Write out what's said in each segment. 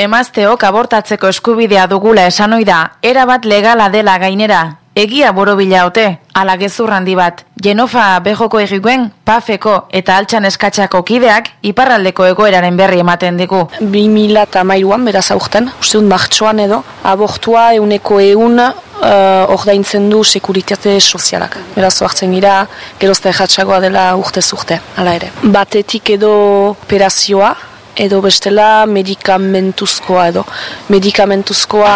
Emazteok abortatzeko eskubidea dugula esan ohi da, erabat legala dela gainera. Egia borobila ote, ala gezur handi bat. Genofa bejoko egiguen, pafeko eta altxan eskatxako kideak iparraldeko egoeraren berri ematen digu. 2008an, beraz aurten, uste dut martxoan edo, abortua euneko eun uh, ordaintzen du sekuritate sozialak. Beraz, oartzen gira, gerozta ejatxagoa dela urtez urte, ala ere. Batetik edo operazioa, edo bestela medikamentuzkoa edo. Medikamentuzkoa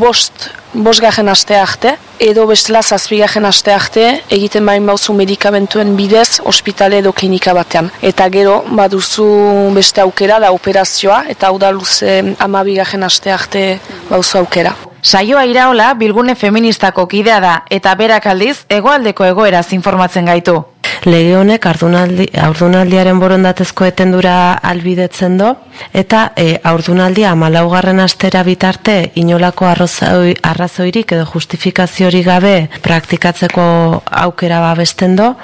bost, garen aste arte, edo bestela zazpigaren aste arte egiten bain bauzu medikamentuen bidez ospitale edo klinika batean. Eta gero baduzu beste aukera da operazioa eta hau da luze amabigaren aste arte bauzu aukera. Saioa iraola bilgune feministako kidea da eta berak aldiz hegoaldeko egoeraz informatzen gaitu. Lege honek ardunaldi, aurdunaldiaren borondatezko etendura albidetzen do, eta e, aurdunaldia amalaugarren astera bitarte inolako arrozoi, arrazoirik edo justifikaziorik gabe praktikatzeko aukera babesten do,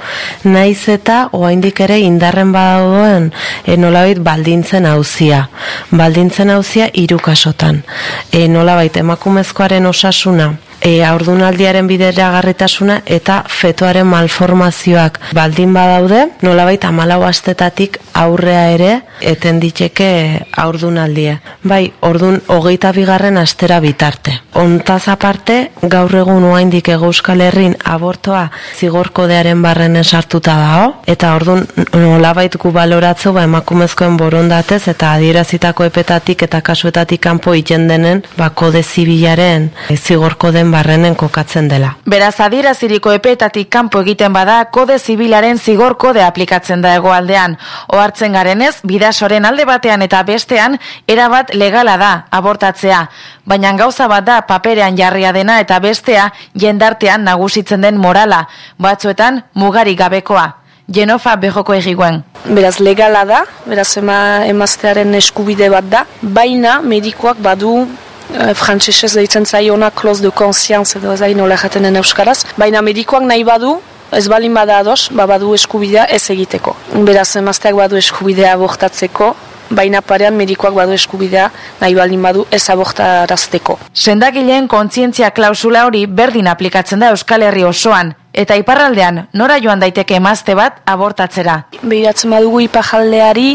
naiz eta oaindik ere indarren badauden e, nolabait baldintzen hauzia. Baldintzen hauzia irukasotan. E, nolabait emakumezkoaren osasuna, e, aurdunaldiaren bidera garritasuna eta fetoaren malformazioak baldin badaude, nolabait amalau astetatik aurrea ere eten diteke aurdunaldia. Bai, ordun hogeita bigarren astera bitarte. Ontaz aparte, gaur egun oaindik euskal herrin abortoa zigorkodearen barren esartuta dao, eta ordun nolabait gu baloratzu ba, emakumezkoen borondatez eta adierazitako epetatik eta kasuetatik kanpo iten denen ba, kode zibilaren zigorkoden barrenen kokatzen dela. Beraz adieraziriko epeetatik kanpo egiten bada kode zibilaren zigor kode aplikatzen da hegoaldean. Ohartzen garenez, bidasoren alde batean eta bestean erabat legala da abortatzea. Baina gauza bat da paperean jarria dena eta bestea jendartean nagusitzen den morala. Batzuetan mugari gabekoa. Genofa behoko egiguen. Beraz legala da, beraz ema, emaztearen eskubide bat da, baina medikoak badu Uh, frantsesez deitzen zaiona close de conscience edo ez nola jaten den euskaraz, baina medikoak nahi badu, ez balin bada ados, ba badu eskubidea ez egiteko. Beraz, emazteak badu eskubidea abortatzeko, baina parean medikoak badu eskubidea nahi balin badu ez abortarazteko. Sendagileen kontzientzia klausula hori berdin aplikatzen da Euskal Herri osoan, eta iparraldean nora joan daiteke emazte bat abortatzera. Behiratzen badugu iparraldeari,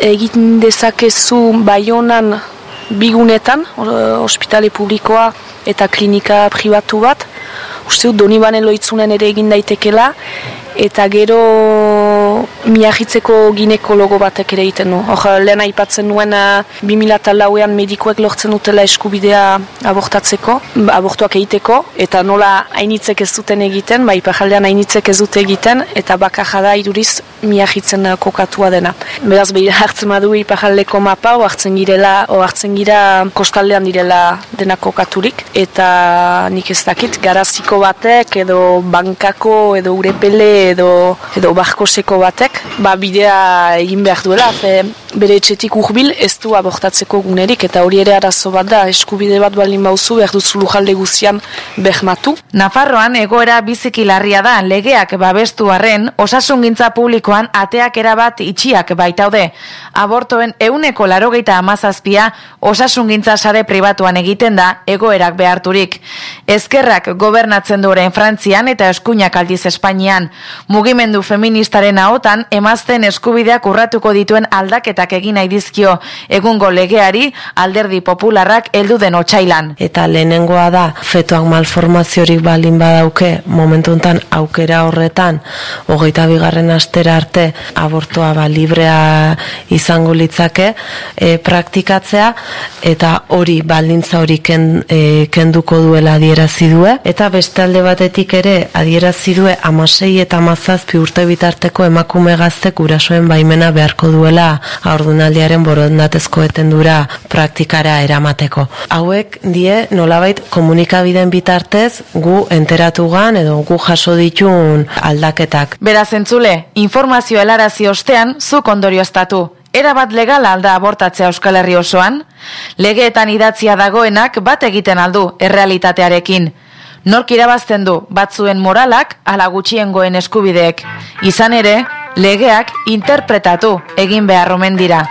egin dezakezu baionan bigunetan, ospitale publikoa eta klinika pribatu bat, uste dut Donibane loitzunen ere egin daitekela, eta gero miagitzeko ginekologo batek ere egiten du. Hor, lehen aipatzen nuen 2008an medikoek lortzen dutela eskubidea abortatzeko, abortuak egiteko, eta nola hainitzek ez duten egiten, ba, ipajaldean hainitzek ez dute egiten, eta bakaja da iduriz miagitzen kokatua dena. Beraz, behir hartzen badu ipajaldeko mapa, oartzen girela, oartzen gira kostaldean direla dena kokaturik, eta nik ez dakit, garaziko batek, edo bankako, edo urepele, edo, edo barkoseko batek, ba, bidea egin behar duela, fe, bere etxetik urbil ez du abortatzeko gunerik, eta hori ere arazo bat da, eskubide bat balin bauzu, behar duzu lujalde guzian behmatu. Nafarroan egoera biziki larria da, legeak babestu arren, osasungintza publikoan ateak erabat itxiak baitaude. Abortoen euneko larogeita amazazpia osasungintza sare pribatuan egiten da egoerak beharturik. Ezkerrak gobernatzen duren Frantzian eta eskuinak aldiz Espainian. Mugimendu feministaren ahotan emazten eskubideak urratuko dituen aldaketak egin nahi dizkio egungo legeari alderdi popularrak heldu den otsailan. Eta lehenengoa da fetoak malformaziorik balin badauke momentu hontan aukera horretan hogeita bigarren astera arte abortoa ba librea izango litzake e, praktikatzea eta hori baldintza hori ken, e, kenduko duela adierazi due eta beste alde batetik ere adierazi due amasei eta amazazpi urte bitarteko emakume gazte gurasoen baimena beharko duela aurdunaldiaren borondatezko etendura praktikara eramateko. Hauek die nolabait komunikabideen bitartez gu enteratugan edo gu jaso ditun aldaketak. Beraz entzule, informazio helarazi ostean zuk ondorio estatu. Era bat legal alda abortatzea Euskal Herri osoan? Legeetan idatzia dagoenak bat egiten aldu errealitatearekin. Nork irabazten du batzuen moralak ala gutxiengoen eskubideek. Izan ere, legeak interpretatu egin behar omen dira.